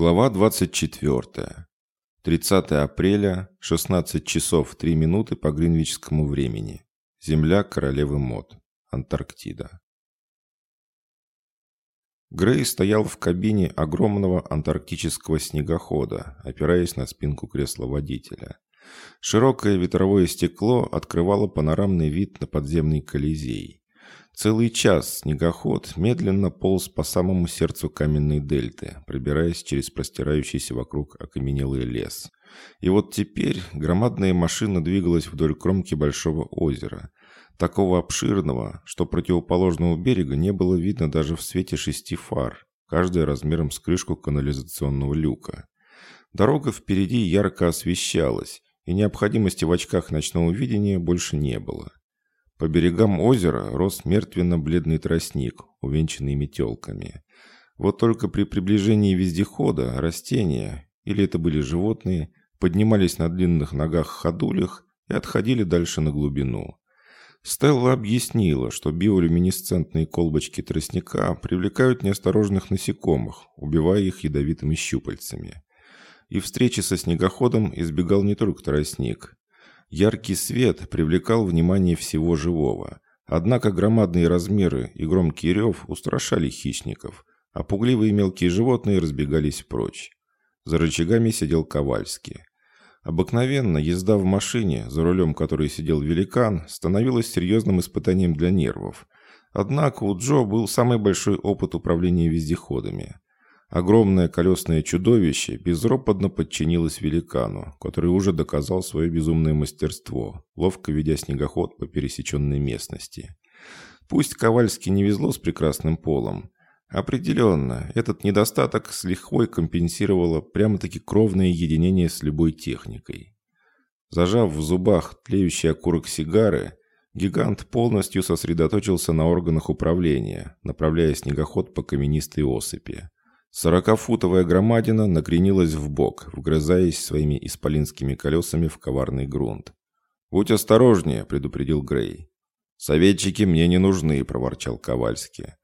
Глава 24. 30 апреля, 16 часов 3 минуты по гринвичскому времени. Земля королевы Мод. Антарктида. Грей стоял в кабине огромного антарктического снегохода, опираясь на спинку кресла водителя. Широкое ветровое стекло открывало панорамный вид на подземный Колизей. Целый час снегоход медленно полз по самому сердцу каменной дельты, пробираясь через простирающийся вокруг окаменелый лес. И вот теперь громадная машина двигалась вдоль кромки большого озера, такого обширного, что противоположного берега не было видно даже в свете шести фар, каждая размером с крышку канализационного люка. Дорога впереди ярко освещалась, и необходимости в очках ночного видения больше не было. По берегам озера рос мертвенно-бледный тростник, увенчанный метелками. Вот только при приближении вездехода растения, или это были животные, поднимались на длинных ногах-ходулях и отходили дальше на глубину. Стелла объяснила, что биолюминесцентные колбочки тростника привлекают неосторожных насекомых, убивая их ядовитыми щупальцами. И встречи со снегоходом избегал не только тростник. Яркий свет привлекал внимание всего живого. Однако громадные размеры и громкий рев устрашали хищников, а пугливые мелкие животные разбегались прочь. За рычагами сидел Ковальский. Обыкновенно езда в машине, за рулем которой сидел великан, становилась серьезным испытанием для нервов. Однако у Джо был самый большой опыт управления вездеходами. Огромное колесное чудовище безропотно подчинилось великану, который уже доказал свое безумное мастерство, ловко ведя снегоход по пересеченной местности. Пусть Ковальски не везло с прекрасным полом, определенно, этот недостаток с лихвой компенсировало прямо-таки кровное единение с любой техникой. Зажав в зубах тлеющий окурок сигары, гигант полностью сосредоточился на органах управления, направляя снегоход по каменистой осыпи. Сорокафутовая громадина накренилась в бок, вгрызаясь своими исполинскими колесами в коварный грунт. «Будь осторожнее», — предупредил Грей. «Советчики мне не нужны», — проворчал Ковальский.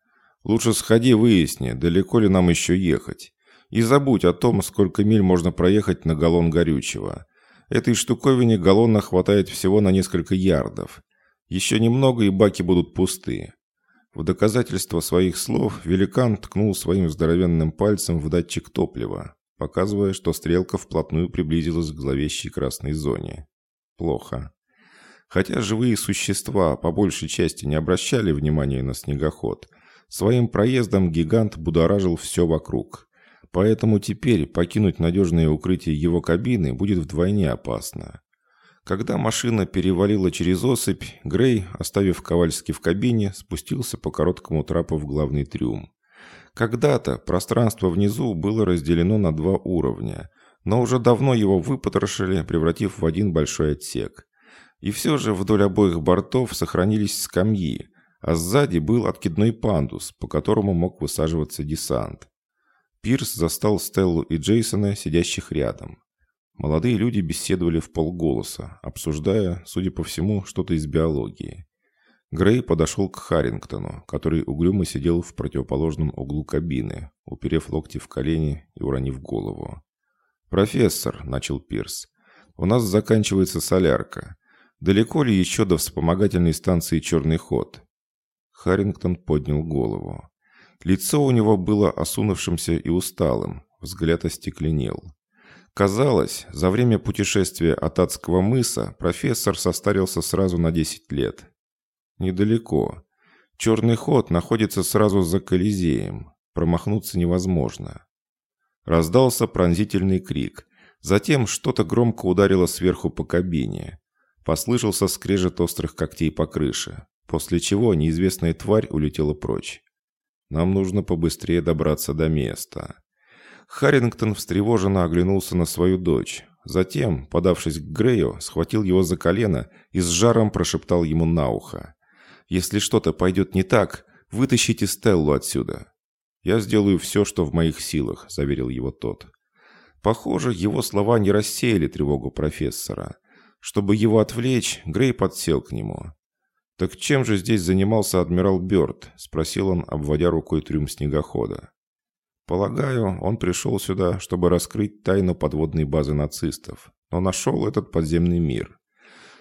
«Лучше сходи выясни, далеко ли нам еще ехать. И забудь о том, сколько миль можно проехать на галлон горючего. Этой штуковине галлона хватает всего на несколько ярдов. Еще немного, и баки будут пустые. В доказательство своих слов великан ткнул своим здоровенным пальцем в датчик топлива, показывая, что стрелка вплотную приблизилась к зловещей красной зоне. Плохо. Хотя живые существа по большей части не обращали внимания на снегоход, своим проездом гигант будоражил все вокруг. Поэтому теперь покинуть надежное укрытие его кабины будет вдвойне опасно. Когда машина перевалила через осыпь, Грей, оставив Ковальский в кабине, спустился по короткому трапу в главный трюм. Когда-то пространство внизу было разделено на два уровня, но уже давно его выпотрошили, превратив в один большой отсек. И все же вдоль обоих бортов сохранились скамьи, а сзади был откидной пандус, по которому мог высаживаться десант. Пирс застал Стеллу и Джейсона, сидящих рядом. Молодые люди беседовали в полголоса, обсуждая, судя по всему, что-то из биологии. Грей подошел к Харрингтону, который угрюмо сидел в противоположном углу кабины, уперев локти в колени и уронив голову. «Профессор», — начал Пирс, — «у нас заканчивается солярка. Далеко ли еще до вспомогательной станции «Черный ход»?» Харрингтон поднял голову. Лицо у него было осунувшимся и усталым, взгляд остекленел. Казалось, за время путешествия от Адского мыса профессор состарился сразу на 10 лет. Недалеко. Черный ход находится сразу за Колизеем. Промахнуться невозможно. Раздался пронзительный крик. Затем что-то громко ударило сверху по кабине. Послышался скрежет острых когтей по крыше, после чего неизвестная тварь улетела прочь. Нам нужно побыстрее добраться до места. Харрингтон встревоженно оглянулся на свою дочь. Затем, подавшись к Грею, схватил его за колено и с жаром прошептал ему на ухо. «Если что-то пойдет не так, вытащите Стеллу отсюда». «Я сделаю все, что в моих силах», – заверил его тот. Похоже, его слова не рассеяли тревогу профессора. Чтобы его отвлечь, Грей подсел к нему. «Так чем же здесь занимался адмирал Бёрд?» – спросил он, обводя рукой трюм снегохода. Полагаю, он пришел сюда, чтобы раскрыть тайну подводной базы нацистов, но нашел этот подземный мир.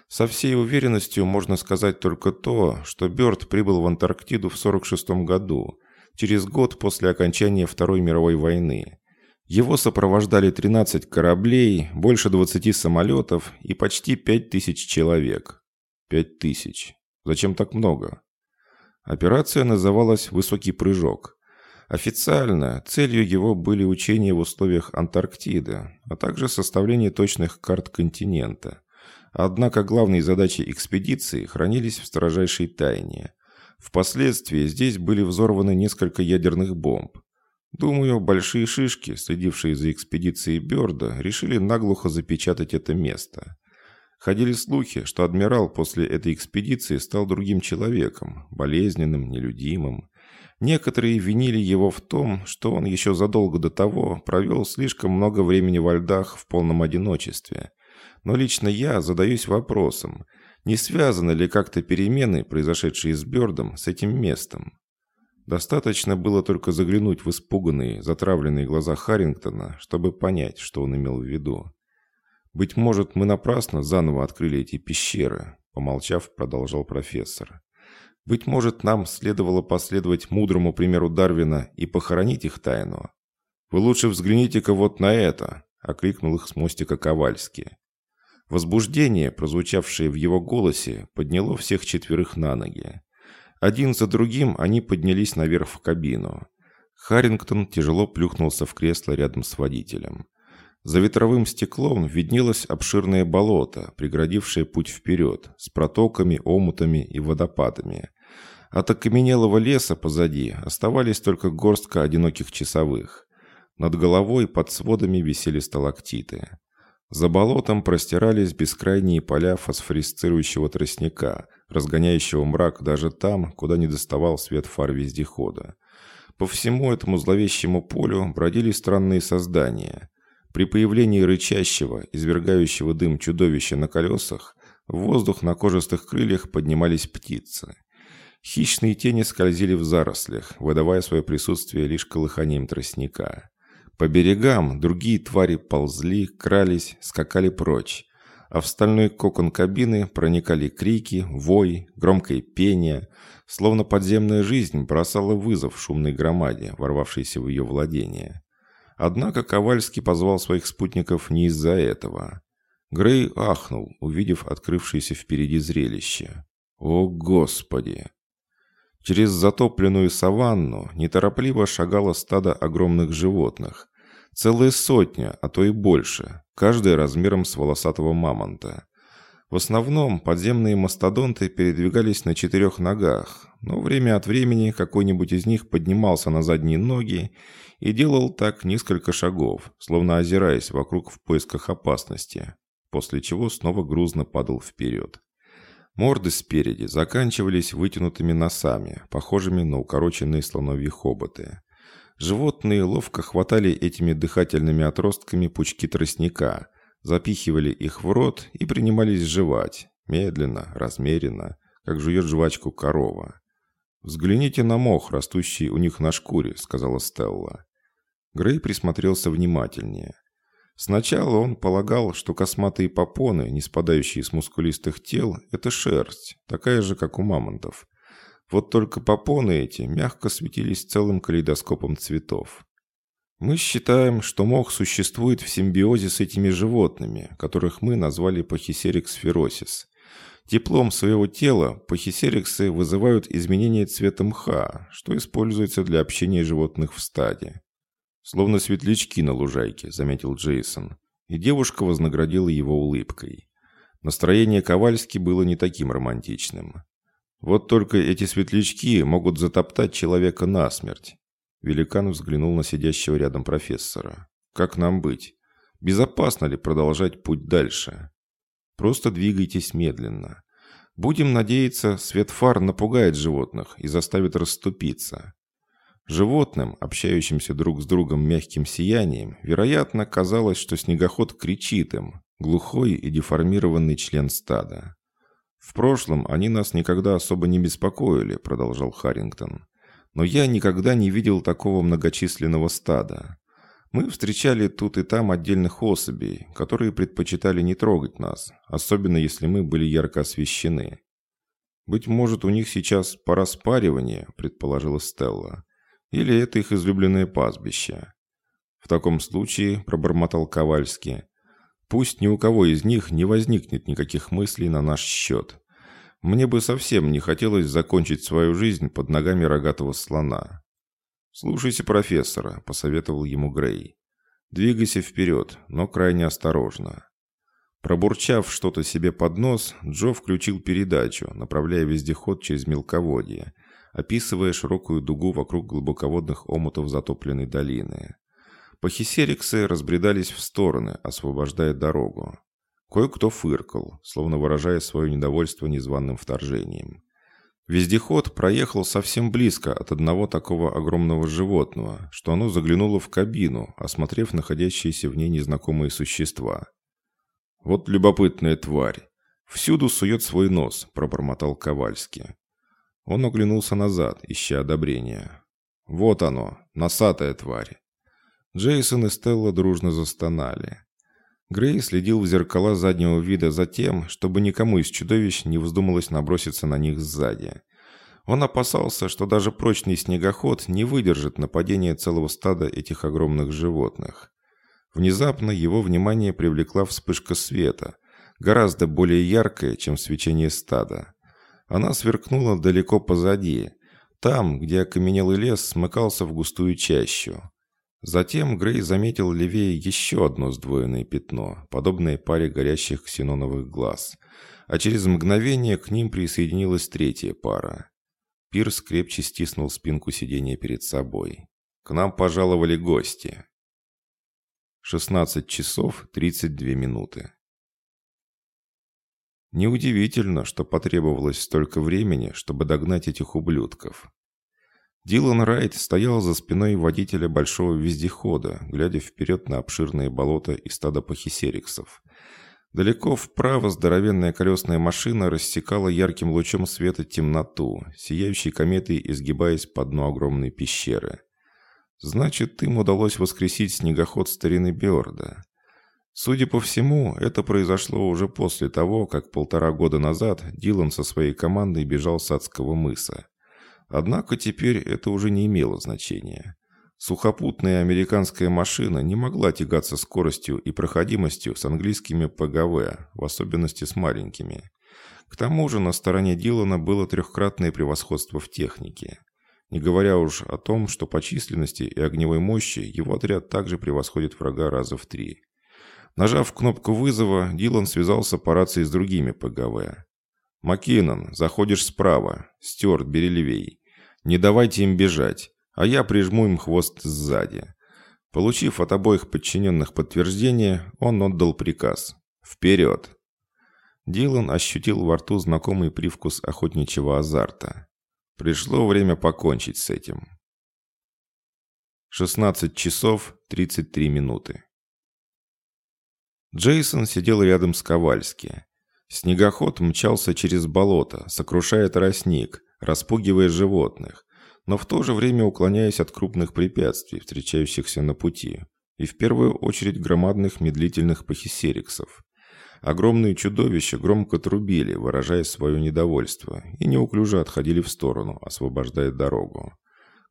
Со всей уверенностью можно сказать только то, что Бёрд прибыл в Антарктиду в 46 году, через год после окончания Второй мировой войны. Его сопровождали 13 кораблей, больше 20 самолетов и почти 5000 человек. 5000. Зачем так много? Операция называлась «Высокий прыжок». Официально целью его были учения в условиях Антарктиды, а также составление точных карт континента. Однако главные задачи экспедиции хранились в строжайшей тайне. Впоследствии здесь были взорваны несколько ядерных бомб. Думаю, большие шишки, следившие за экспедицией Бёрда, решили наглухо запечатать это место. Ходили слухи, что адмирал после этой экспедиции стал другим человеком, болезненным, нелюдимым. Некоторые винили его в том, что он еще задолго до того провел слишком много времени во льдах в полном одиночестве. Но лично я задаюсь вопросом, не связаны ли как-то перемены, произошедшие с Бёрдом, с этим местом? Достаточно было только заглянуть в испуганные, затравленные глаза Харрингтона, чтобы понять, что он имел в виду. «Быть может, мы напрасно заново открыли эти пещеры», — помолчав, продолжал профессор. «Быть может, нам следовало последовать мудрому примеру Дарвина и похоронить их тайну. Вы лучше взгляните-ка вот на это», — окликнул их с мостика Ковальский. Возбуждение, прозвучавшее в его голосе, подняло всех четверых на ноги. Один за другим они поднялись наверх в кабину. Харрингтон тяжело плюхнулся в кресло рядом с водителем. За ветровым стеклом виднелось обширное болото, преградившее путь вперед, с протоками, омутами и водопадами. От окаменелого леса позади оставались только горстка одиноких часовых. Над головой под сводами висели сталактиты. За болотом простирались бескрайние поля фосфорисцирующего тростника, разгоняющего мрак даже там, куда не доставал свет фар вездехода. По всему этому зловещему полю бродили странные создания. При появлении рычащего, извергающего дым чудовища на колесах, в воздух на кожистых крыльях поднимались птицы. Хищные тени скользили в зарослях, выдавая свое присутствие лишь колыханием тростника. По берегам другие твари ползли, крались, скакали прочь, а в стальной кокон кабины проникали крики, вой, громкое пение, словно подземная жизнь бросала вызов шумной громаде, ворвавшейся в ее владение. Однако Ковальский позвал своих спутников не из-за этого. Грей ахнул, увидев открывшееся впереди зрелище. «О, Господи!» Через затопленную саванну неторопливо шагало стадо огромных животных. Целая сотня, а то и больше, каждая размером с волосатого мамонта. В основном подземные мастодонты передвигались на четырех ногах, но время от времени какой-нибудь из них поднимался на задние ноги и делал так несколько шагов, словно озираясь вокруг в поисках опасности, после чего снова грузно падал вперед. Морды спереди заканчивались вытянутыми носами, похожими на укороченные слоновьи хоботы. Животные ловко хватали этими дыхательными отростками пучки тростника, запихивали их в рот и принимались жевать, медленно, размеренно, как жует жвачку корова. «Взгляните на мох, растущий у них на шкуре», — сказала Стелла. Грей присмотрелся внимательнее. Сначала он полагал, что косматые попоны, не спадающие с мускулистых тел, это шерсть, такая же, как у мамонтов. Вот только попоны эти мягко светились целым калейдоскопом цветов. Мы считаем, что мох существует в симбиозе с этими животными, которых мы назвали пахисерикс феросис. Теплом своего тела пахисериксы вызывают изменение цвета мха, что используется для общения животных в стаде. «Словно светлячки на лужайке», — заметил Джейсон. И девушка вознаградила его улыбкой. Настроение Ковальски было не таким романтичным. «Вот только эти светлячки могут затоптать человека насмерть». Великан взглянул на сидящего рядом профессора. «Как нам быть? Безопасно ли продолжать путь дальше? Просто двигайтесь медленно. Будем надеяться, свет фар напугает животных и заставит расступиться. Животным, общающимся друг с другом мягким сиянием, вероятно, казалось, что снегоход кричит им, глухой и деформированный член стада. «В прошлом они нас никогда особо не беспокоили», — продолжал Харрингтон. Но я никогда не видел такого многочисленного стада. Мы встречали тут и там отдельных особей, которые предпочитали не трогать нас, особенно если мы были ярко освещены. «Быть может, у них сейчас пора спаривания», — предположила Стелла. «Или это их излюбленное пастбище». «В таком случае», — пробормотал Ковальский, «пусть ни у кого из них не возникнет никаких мыслей на наш счет. Мне бы совсем не хотелось закончить свою жизнь под ногами рогатого слона». «Слушайся профессора», — посоветовал ему Грей. «Двигайся вперед, но крайне осторожно». Пробурчав что-то себе под нос, Джо включил передачу, направляя вездеход через мелководье, описывая широкую дугу вокруг глубоководных омутов затопленной долины. Пахисериксы разбредались в стороны, освобождая дорогу. Кое-кто фыркал, словно выражая свое недовольство незваным вторжением. Вездеход проехал совсем близко от одного такого огромного животного, что оно заглянуло в кабину, осмотрев находящиеся в ней незнакомые существа. «Вот любопытная тварь. Всюду сует свой нос», – пробормотал Ковальский. Он оглянулся назад, ища одобрения. «Вот оно, носатая тварь». Джейсон и Стелла дружно застонали. Грей следил в зеркала заднего вида за тем, чтобы никому из чудовищ не вздумалось наброситься на них сзади. Он опасался, что даже прочный снегоход не выдержит нападения целого стада этих огромных животных. Внезапно его внимание привлекла вспышка света, гораздо более яркая, чем свечение стада. Она сверкнула далеко позади, там, где окаменелый лес смыкался в густую чащу. Затем Грей заметил левее еще одно сдвоенное пятно, подобное паре горящих ксеноновых глаз. А через мгновение к ним присоединилась третья пара. Пирс крепче стиснул спинку сиденья перед собой. «К нам пожаловали гости». 16 часов 32 минуты. Неудивительно, что потребовалось столько времени, чтобы догнать этих ублюдков. Дилан Райт стоял за спиной водителя большого вездехода, глядя вперед на обширные болота и стадо пахисериксов. Далеко вправо здоровенная колесная машина рассекала ярким лучом света темноту, сияющей кометой изгибаясь по дну огромной пещеры. Значит, им удалось воскресить снегоход старины Бёрда. Судя по всему, это произошло уже после того, как полтора года назад Дилан со своей командой бежал с адского мыса. Однако теперь это уже не имело значения. Сухопутная американская машина не могла тягаться скоростью и проходимостью с английскими ПГВ, в особенности с маленькими. К тому же на стороне Дилана было трехкратное превосходство в технике. Не говоря уж о том, что по численности и огневой мощи его отряд также превосходит врага раза в три. Нажав кнопку вызова, Дилан связался по рации с другими ПГВ. «Маккинон, заходишь справа. Стюарт, бери левей. Не давайте им бежать, а я прижму им хвост сзади». Получив от обоих подчиненных подтверждение, он отдал приказ. «Вперед!» Дилан ощутил во рту знакомый привкус охотничьего азарта. Пришло время покончить с этим. 16 часов 33 минуты. Джейсон сидел рядом с Ковальски. Снегоход мчался через болото, сокрушая тростник, распугивая животных, но в то же время уклоняясь от крупных препятствий, встречающихся на пути, и в первую очередь громадных медлительных пахисериксов. Огромные чудовища громко трубили, выражая свое недовольство, и неуклюже отходили в сторону, освобождая дорогу.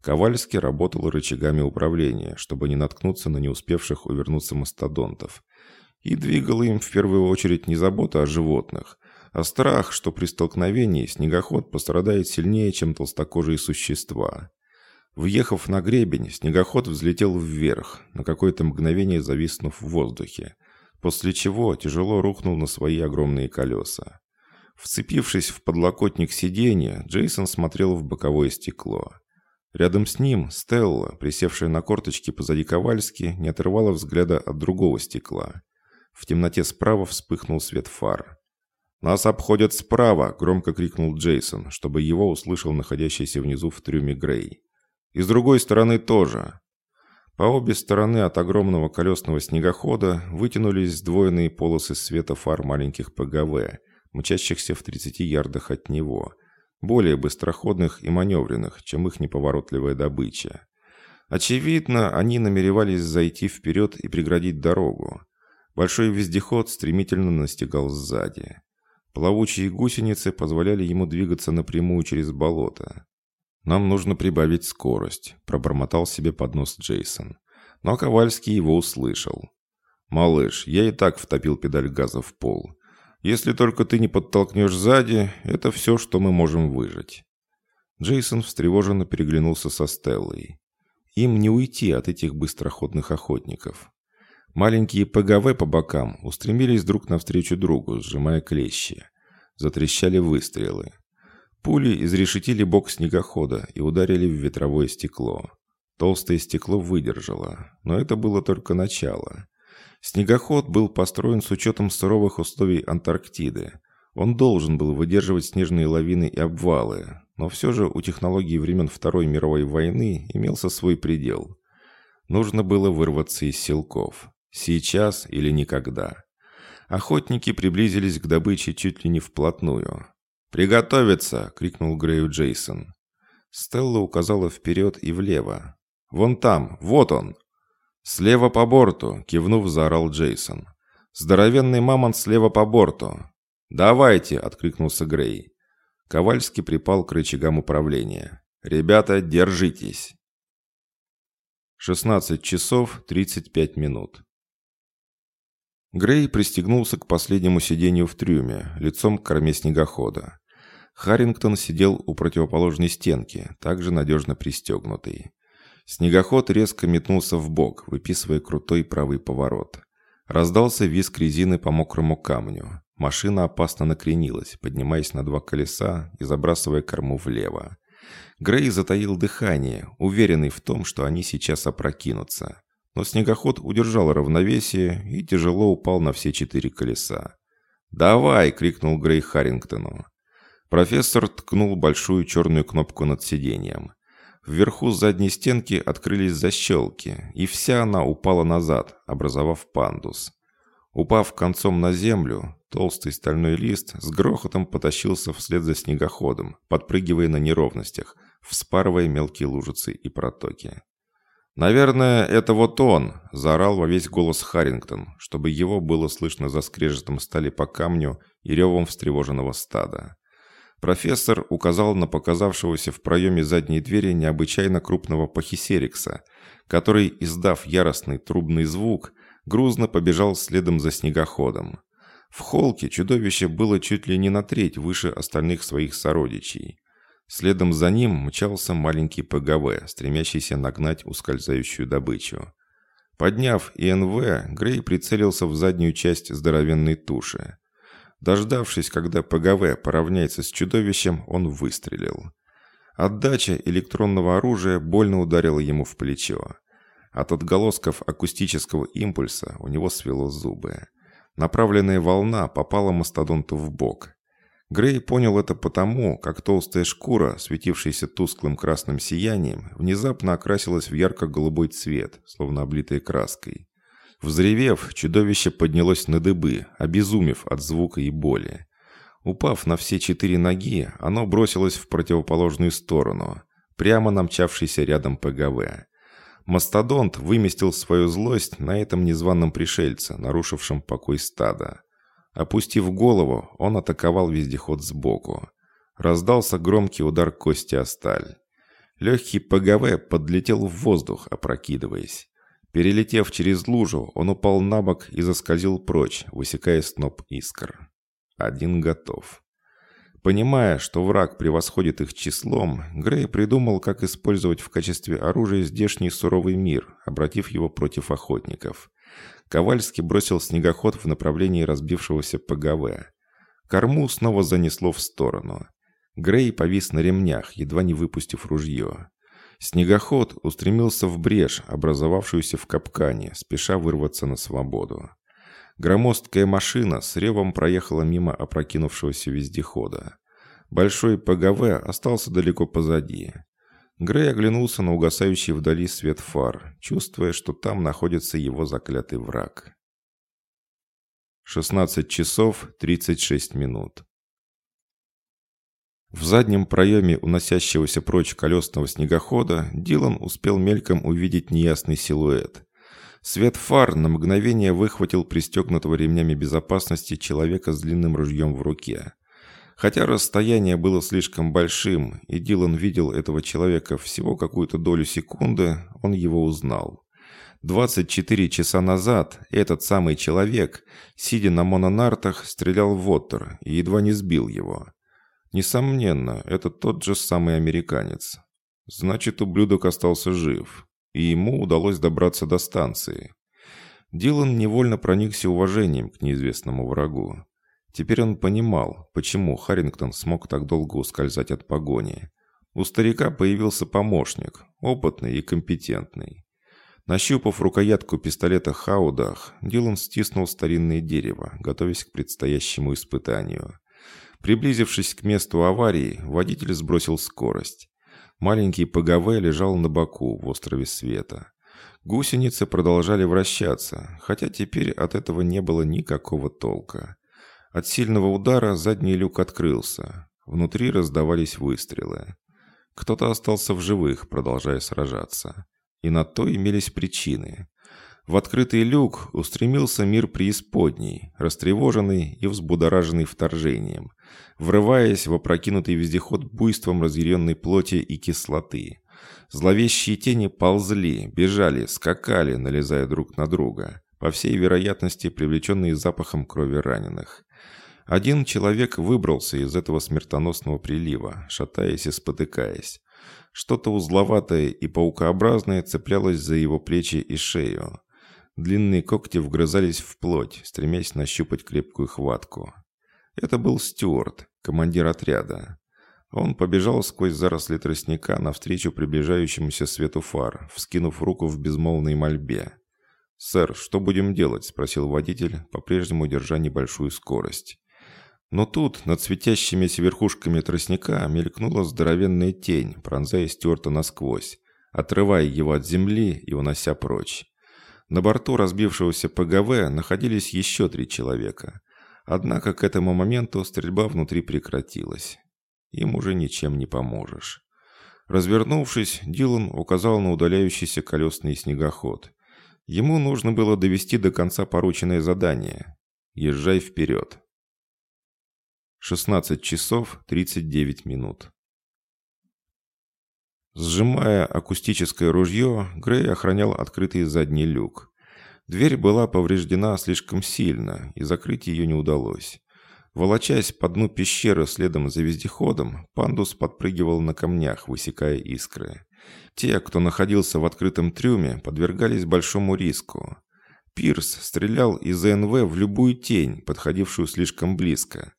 Ковальский работал рычагами управления, чтобы не наткнуться на не успевших увернуться мастодонтов. И двигал им в первую очередь не забота о животных, а страх, что при столкновении снегоход пострадает сильнее, чем толстокожие существа. Въехав на гребень, снегоход взлетел вверх, на какое-то мгновение зависнув в воздухе, после чего тяжело рухнул на свои огромные колеса. Вцепившись в подлокотник сиденья, Джейсон смотрел в боковое стекло. Рядом с ним Стелла, присевшая на корточки позади Ковальски, не отрывала взгляда от другого стекла. В темноте справа вспыхнул свет фар. «Нас обходят справа!» – громко крикнул Джейсон, чтобы его услышал находящийся внизу в трюме Грей. «И с другой стороны тоже!» По обе стороны от огромного колесного снегохода вытянулись сдвоенные полосы света фар маленьких ПГВ, мчащихся в 30 ярдах от него. более быстроходных и маневренных, чем их неповоротливая добыча. Очевидно, они намеревались зайти вперед и преградить дорогу. Большой вездеход стремительно настигал сзади. Плавучие гусеницы позволяли ему двигаться напрямую через болото. «Нам нужно прибавить скорость», – пробормотал себе под нос Джейсон. Но Ковальский его услышал. «Малыш, я и так втопил педаль газа в пол. Если только ты не подтолкнешь сзади, это все, что мы можем выжить». Джейсон встревоженно переглянулся со Стеллой. Им не уйти от этих быстроходных охотников. Маленькие ПГВ по бокам устремились друг навстречу другу, сжимая клещи. Затрещали выстрелы. Пули изрешетили бок снегохода и ударили в ветровое стекло. Толстое стекло выдержало, но это было только начало. Снегоход был построен с учетом суровых условий Антарктиды. Он должен был выдерживать снежные лавины и обвалы, но все же у технологий времен Второй мировой войны имелся свой предел. Нужно было вырваться из селков. Сейчас или никогда. Охотники приблизились к добыче чуть ли не вплотную. «Приготовиться!» — крикнул Грею Джейсон. Стелла указала вперед и влево. «Вон там! Вот он!» «Слева по борту!» — кивнув, заорал Джейсон. «Здоровенный мамонт слева по борту!» «Давайте!» — откликнулся Грей. Ковальский припал к рычагам управления. «Ребята, держитесь!» 16 часов 35 минут. Грей пристегнулся к последнему сиденью в трюме, лицом к корме снегохода. Харрингтон сидел у противоположной стенки, также надежно пристегнутый. Снегоход резко метнулся в бок, выписывая крутой правый поворот. Раздался визг резины по мокрому камню. Машина опасно накренилась, поднимаясь на два колеса и забрасывая корму влево. Грей затаил дыхание, уверенный в том, что они сейчас опрокинутся но снегоход удержал равновесие и тяжело упал на все четыре колеса. «Давай!» — крикнул Грей Харрингтону. Профессор ткнул большую черную кнопку над сиденьем. Вверху задней стенки открылись защелки, и вся она упала назад, образовав пандус. Упав концом на землю, толстый стальной лист с грохотом потащился вслед за снегоходом, подпрыгивая на неровностях, вспарывая мелкие лужицы и протоки. «Наверное, это вот он!» – заорал во весь голос Харрингтон, чтобы его было слышно за скрежетом стали по камню и ревом встревоженного стада. Профессор указал на показавшегося в проеме задней двери необычайно крупного пахисерикса, который, издав яростный трубный звук, грузно побежал следом за снегоходом. В холке чудовище было чуть ли не на треть выше остальных своих сородичей. Следом за ним мчался маленький ПГВ, стремящийся нагнать ускользающую добычу. Подняв ИНВ, Грей прицелился в заднюю часть здоровенной туши. Дождавшись, когда ПГВ поравняется с чудовищем, он выстрелил. Отдача электронного оружия больно ударила ему в плечо. От отголосков акустического импульса у него свело зубы. Направленная волна попала мастодонту в бок. Грей понял это потому, как толстая шкура, светившаяся тусклым красным сиянием, внезапно окрасилась в ярко-голубой цвет, словно облитая краской. Взревев, чудовище поднялось на дыбы, обезумев от звука и боли. Упав на все четыре ноги, оно бросилось в противоположную сторону, прямо на мчавшийся рядом ПГВ. Мастодонт выместил свою злость на этом незваном пришельце, нарушившем покой стада. Опустив голову, он атаковал вездеход сбоку. Раздался громкий удар кости о сталь. Легкий ПГВ подлетел в воздух, опрокидываясь. Перелетев через лужу, он упал на бок и заскользил прочь, высекая сноп искр. Один готов. Понимая, что враг превосходит их числом, Грей придумал, как использовать в качестве оружия здешний суровый мир, обратив его против охотников. Ковальский бросил снегоход в направлении разбившегося ПГВ. Корму снова занесло в сторону. Грей повис на ремнях, едва не выпустив ружье. Снегоход устремился в брешь, образовавшуюся в капкане, спеша вырваться на свободу. Громоздкая машина с ревом проехала мимо опрокинувшегося вездехода. Большой ПГВ остался далеко позади. Грей оглянулся на угасающий вдали свет фар, чувствуя, что там находится его заклятый враг. 16 часов 36 минут. В заднем проеме уносящегося прочь колесного снегохода Дилан успел мельком увидеть неясный силуэт. Свет фар на мгновение выхватил пристегнутого ремнями безопасности человека с длинным ружьем в руке. Хотя расстояние было слишком большим, и Дилан видел этого человека всего какую-то долю секунды, он его узнал. 24 часа назад этот самый человек, сидя на мононартах, стрелял в Оттер и едва не сбил его. Несомненно, это тот же самый американец. Значит, ублюдок остался жив, и ему удалось добраться до станции. Дилан невольно проникся уважением к неизвестному врагу. Теперь он понимал, почему Харрингтон смог так долго ускользать от погони. У старика появился помощник, опытный и компетентный. Нащупав рукоятку пистолета Хаудах, Дилан стиснул старинное дерево, готовясь к предстоящему испытанию. Приблизившись к месту аварии, водитель сбросил скорость. Маленький ПГВ лежал на боку в острове света. Гусеницы продолжали вращаться, хотя теперь от этого не было никакого толка. От сильного удара задний люк открылся. Внутри раздавались выстрелы. Кто-то остался в живых, продолжая сражаться. И на то имелись причины. В открытый люк устремился мир преисподней, растревоженный и взбудораженный вторжением, врываясь в опрокинутый вездеход буйством разъяренной плоти и кислоты. Зловещие тени ползли, бежали, скакали, налезая друг на друга, по всей вероятности привлеченные запахом крови раненых. Один человек выбрался из этого смертоносного прилива, шатаясь и спотыкаясь. Что-то узловатое и паукообразное цеплялось за его плечи и шею. Длинные когти вгрызались в плоть, стремясь нащупать крепкую хватку. Это был Стюарт, командир отряда. Он побежал сквозь заросли тростника навстречу приближающемуся свету фар, вскинув руку в безмолвной мольбе. «Сэр, что будем делать?» – спросил водитель, по-прежнему держа небольшую скорость. Но тут над светящимися верхушками тростника мелькнула здоровенная тень, пронзая Стюарта насквозь, отрывая его от земли и унося прочь. На борту разбившегося ПГВ находились еще три человека. Однако к этому моменту стрельба внутри прекратилась. Им уже ничем не поможешь. Развернувшись, Дилан указал на удаляющийся колесный снегоход. Ему нужно было довести до конца порученное задание. «Езжай вперед». 16 часов 39 минут. Сжимая акустическое ружье, Грей охранял открытый задний люк. Дверь была повреждена слишком сильно, и закрыть ее не удалось. Волочась по дну пещеры следом за вездеходом, пандус подпрыгивал на камнях, высекая искры. Те, кто находился в открытом трюме, подвергались большому риску. Пирс стрелял из ЗНВ в любую тень, подходившую слишком близко.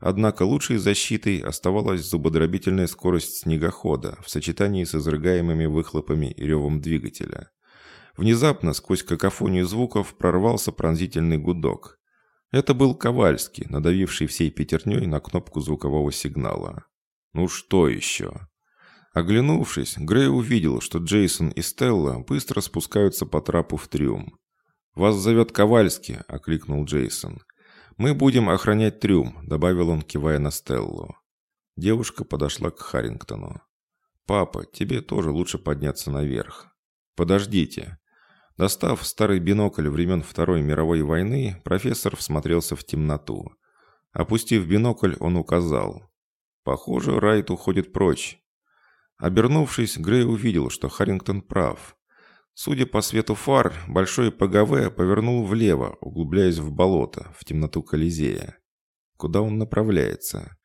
Однако лучшей защитой оставалась зубодробительная скорость снегохода в сочетании с изрыгаемыми выхлопами и ревом двигателя. Внезапно сквозь какофонию звуков прорвался пронзительный гудок. Это был Ковальский, надавивший всей пятерней на кнопку звукового сигнала. «Ну что еще?» Оглянувшись, Грей увидел, что Джейсон и Стелла быстро спускаются по трапу в трюм. «Вас зовет Ковальский», — окликнул Джейсон. «Мы будем охранять трюм», — добавил он, кивая на Стеллу. Девушка подошла к Харрингтону. «Папа, тебе тоже лучше подняться наверх». «Подождите». Достав старый бинокль времен Второй мировой войны, профессор всмотрелся в темноту. Опустив бинокль, он указал. «Похоже, Райт уходит прочь». Обернувшись, Грей увидел, что Харрингтон прав. Судя по свету фар, большой ПГВ повернул влево, углубляясь в болото, в темноту Колизея. Куда он направляется?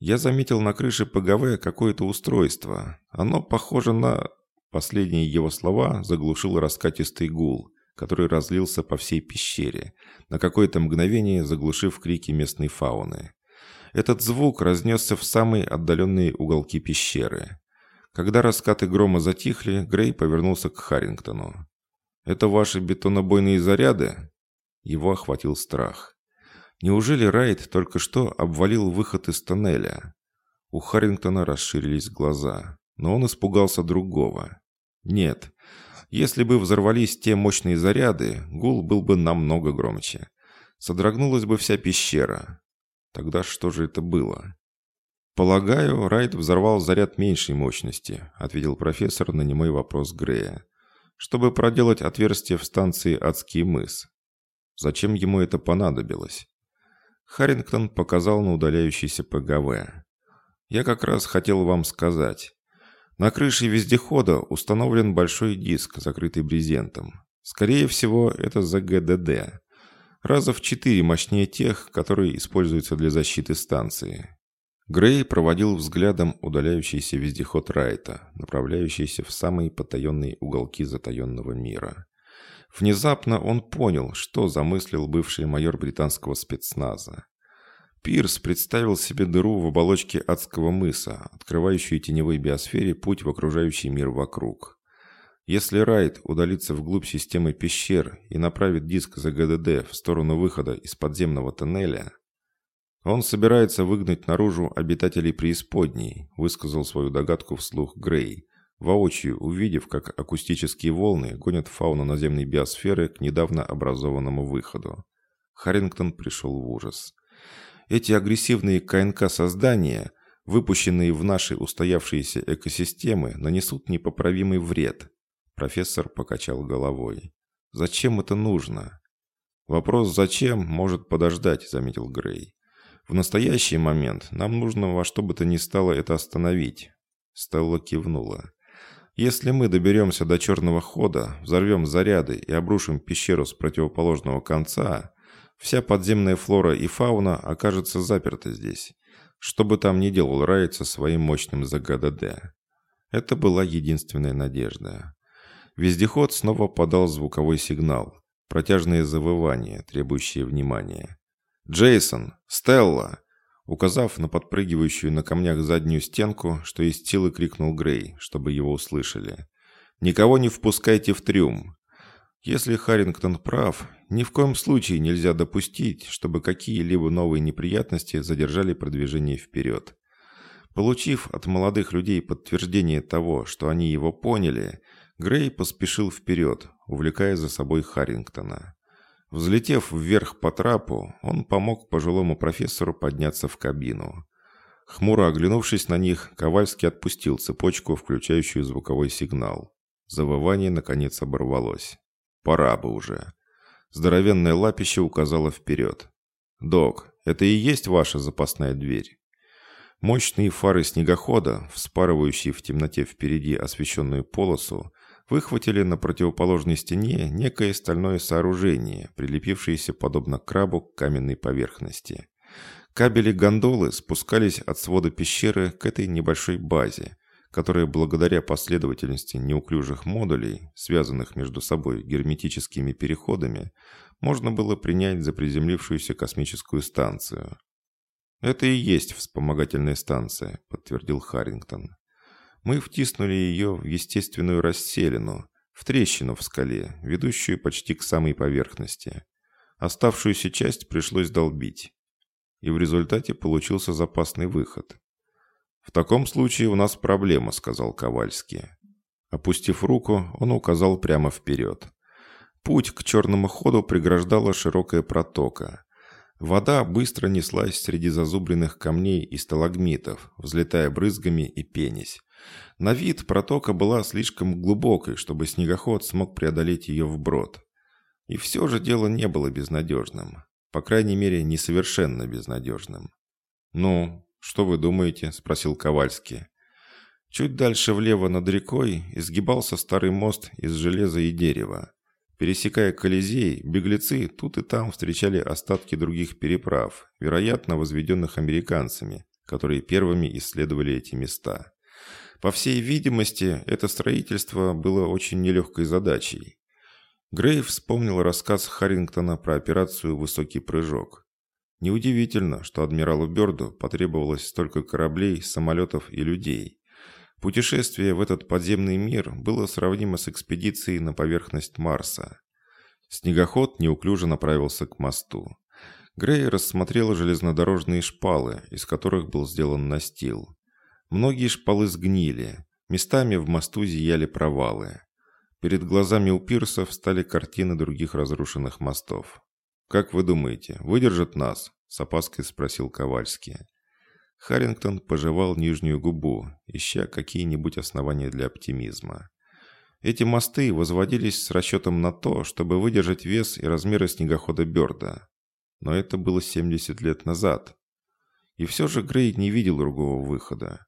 Я заметил на крыше ПГВ какое-то устройство. Оно похоже на... Последние его слова заглушил раскатистый гул, который разлился по всей пещере, на какое-то мгновение заглушив крики местной фауны. Этот звук разнесся в самые отдаленные уголки пещеры. Когда раскаты грома затихли, Грей повернулся к Харрингтону. «Это ваши бетонобойные заряды?» Его охватил страх. Неужели Райт только что обвалил выход из тоннеля? У Харрингтона расширились глаза, но он испугался другого. Нет, если бы взорвались те мощные заряды, гул был бы намного громче. Содрогнулась бы вся пещера. Тогда что же это было? «Полагаю, Райт взорвал заряд меньшей мощности», ответил профессор на немой вопрос Грея. «Чтобы проделать отверстие в станции «Адский мыс». Зачем ему это понадобилось?» Харрингтон показал на удаляющийся ПГВ. «Я как раз хотел вам сказать. На крыше вездехода установлен большой диск, закрытый брезентом. Скорее всего, это ЗГДД. Раза в четыре мощнее тех, которые используются для защиты станции. Грей проводил взглядом удаляющийся вездеход Райта, направляющийся в самые потаенные уголки затаенного мира. Внезапно он понял, что замыслил бывший майор британского спецназа. Пирс представил себе дыру в оболочке адского мыса, открывающую теневой биосфере путь в окружающий мир вокруг. Если Райт удалится вглубь системы пещер и направит диск за ГДД в сторону выхода из подземного тоннеля, «Он собирается выгнать наружу обитателей преисподней», высказал свою догадку вслух Грей, воочию увидев, как акустические волны гонят фауну наземной биосферы к недавно образованному выходу. Харрингтон пришел в ужас. Эти агрессивные КНК-создания, выпущенные в наши устоявшиеся экосистемы, нанесут непоправимый вред. Профессор покачал головой. «Зачем это нужно?» «Вопрос «зачем» может подождать», — заметил Грей. В настоящий момент нам нужно во что бы то ни стало это остановить. Стелла кивнула. Если мы доберемся до черного хода, взорвем заряды и обрушим пещеру с противоположного конца, вся подземная флора и фауна окажется заперта здесь. Что бы там ни делал Райт со своим мощным ЗГДД. Это была единственная надежда. Вездеход снова подал звуковой сигнал. Протяжные завывания, требующие внимания. «Джейсон! Стелла!» Указав на подпрыгивающую на камнях заднюю стенку, что из силы крикнул Грей, чтобы его услышали. «Никого не впускайте в трюм!» Если Харрингтон прав, ни в коем случае нельзя допустить, чтобы какие-либо новые неприятности задержали продвижение вперед. Получив от молодых людей подтверждение того, что они его поняли, Грей поспешил вперед, увлекая за собой Харрингтона. Взлетев вверх по трапу, он помог пожилому профессору подняться в кабину. Хмуро оглянувшись на них, Ковальский отпустил цепочку, включающую звуковой сигнал. Завывание, наконец, оборвалось. «Пора бы уже». Здоровенное лапище указало вперед. «Док, это и есть ваша запасная дверь?» Мощные фары снегохода, вспарывающие в темноте впереди освещенную полосу, выхватили на противоположной стене некое стальное сооружение, прилепившееся подобно крабу к каменной поверхности. Кабели гондолы спускались от свода пещеры к этой небольшой базе, которая благодаря последовательности неуклюжих модулей, связанных между собой герметическими переходами, можно было принять за приземлившуюся космическую станцию. «Это и есть вспомогательная станция», — подтвердил Харрингтон. Мы втиснули ее в естественную расселину, в трещину в скале, ведущую почти к самой поверхности. Оставшуюся часть пришлось долбить. И в результате получился запасный выход. «В таком случае у нас проблема», — сказал Ковальский. Опустив руку, он указал прямо вперед. Путь к черному ходу преграждала широкая протока. Вода быстро неслась среди зазубренных камней и сталагмитов, взлетая брызгами и пенясь. На вид протока была слишком глубокой, чтобы снегоход смог преодолеть ее вброд. И все же дело не было безнадежным. По крайней мере, не совершенно безнадежным. «Ну, что вы думаете?» – спросил Ковальский. Чуть дальше влево над рекой изгибался старый мост из железа и дерева. Пересекая Колизей, беглецы тут и там встречали остатки других переправ, вероятно, возведенных американцами, которые первыми исследовали эти места. По всей видимости, это строительство было очень нелегкой задачей. Грей вспомнил рассказ Харрингтона про операцию «Высокий прыжок». Неудивительно, что адмиралу Бёрду потребовалось столько кораблей, самолетов и людей. Путешествие в этот подземный мир было сравнимо с экспедицией на поверхность Марса. Снегоход неуклюже направился к мосту. Грей рассмотрел железнодорожные шпалы, из которых был сделан настил. Многие шпалы сгнили, местами в мосту зияли провалы. Перед глазами у пирсов стали картины других разрушенных мостов. «Как вы думаете, выдержат нас?» – с опаской спросил Ковальский. Харрингтон пожевал нижнюю губу, ища какие-нибудь основания для оптимизма. Эти мосты возводились с расчетом на то, чтобы выдержать вес и размеры снегохода Бёрда. Но это было 70 лет назад. И все же Грей не видел другого выхода.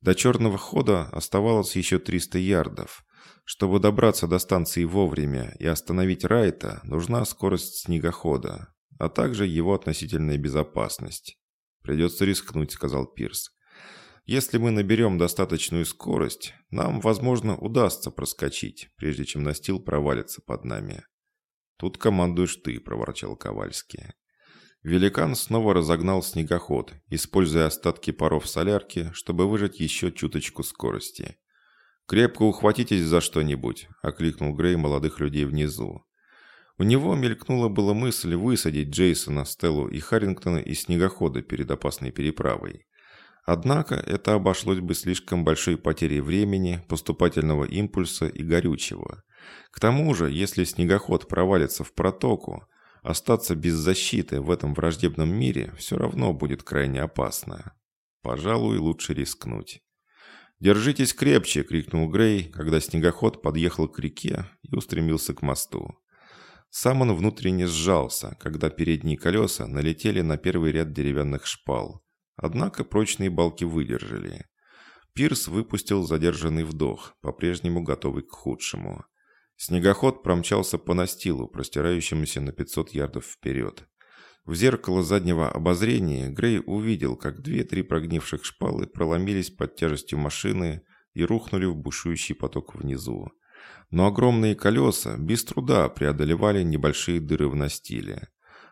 До черного хода оставалось еще 300 ярдов. Чтобы добраться до станции вовремя и остановить Райта, нужна скорость снегохода, а также его относительная безопасность. «Придется рискнуть», — сказал Пирс. «Если мы наберем достаточную скорость, нам, возможно, удастся проскочить, прежде чем настил провалится под нами». «Тут командуешь ты», — проворчал Ковальский. Великан снова разогнал снегоход, используя остатки паров солярки, чтобы выжать еще чуточку скорости. «Крепко ухватитесь за что-нибудь», — окликнул Грей молодых людей внизу. У него мелькнула была мысль высадить Джейсона, Стеллу и Харрингтона из снегохода перед опасной переправой. Однако это обошлось бы слишком большой потерей времени, поступательного импульса и горючего. К тому же, если снегоход провалится в протоку, остаться без защиты в этом враждебном мире все равно будет крайне опасно. Пожалуй, лучше рискнуть. «Держитесь крепче!» — крикнул Грей, когда снегоход подъехал к реке и устремился к мосту. Сам он внутренне сжался, когда передние колеса налетели на первый ряд деревянных шпал. Однако прочные балки выдержали. Пирс выпустил задержанный вдох, по-прежнему готовый к худшему. Снегоход промчался по настилу, простирающемуся на 500 ярдов вперед. В зеркало заднего обозрения Грей увидел, как две-три прогнивших шпалы проломились под тяжестью машины и рухнули в бушующий поток внизу но огромные колеса без труда преодолевали небольшие дыры в настиле.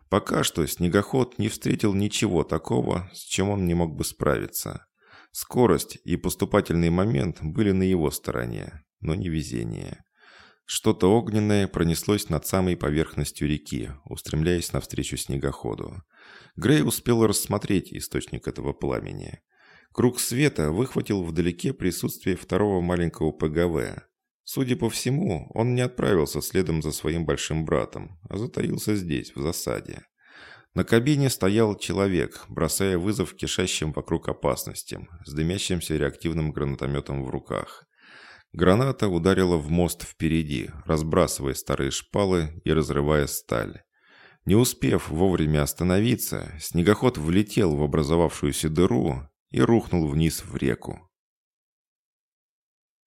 Пока что снегоход не встретил ничего такого, с чем он не мог бы справиться. Скорость и поступательный момент были на его стороне, но не везение. Что-то огненное пронеслось над самой поверхностью реки, устремляясь навстречу снегоходу. Грей успел рассмотреть источник этого пламени. Круг света выхватил вдалеке присутствие второго маленького ПГВ. Судя по всему, он не отправился следом за своим большим братом, а затаился здесь, в засаде. На кабине стоял человек, бросая вызов кишащим вокруг опасностям, с дымящимся реактивным гранатометом в руках. Граната ударила в мост впереди, разбрасывая старые шпалы и разрывая сталь. Не успев вовремя остановиться, снегоход влетел в образовавшуюся дыру и рухнул вниз в реку.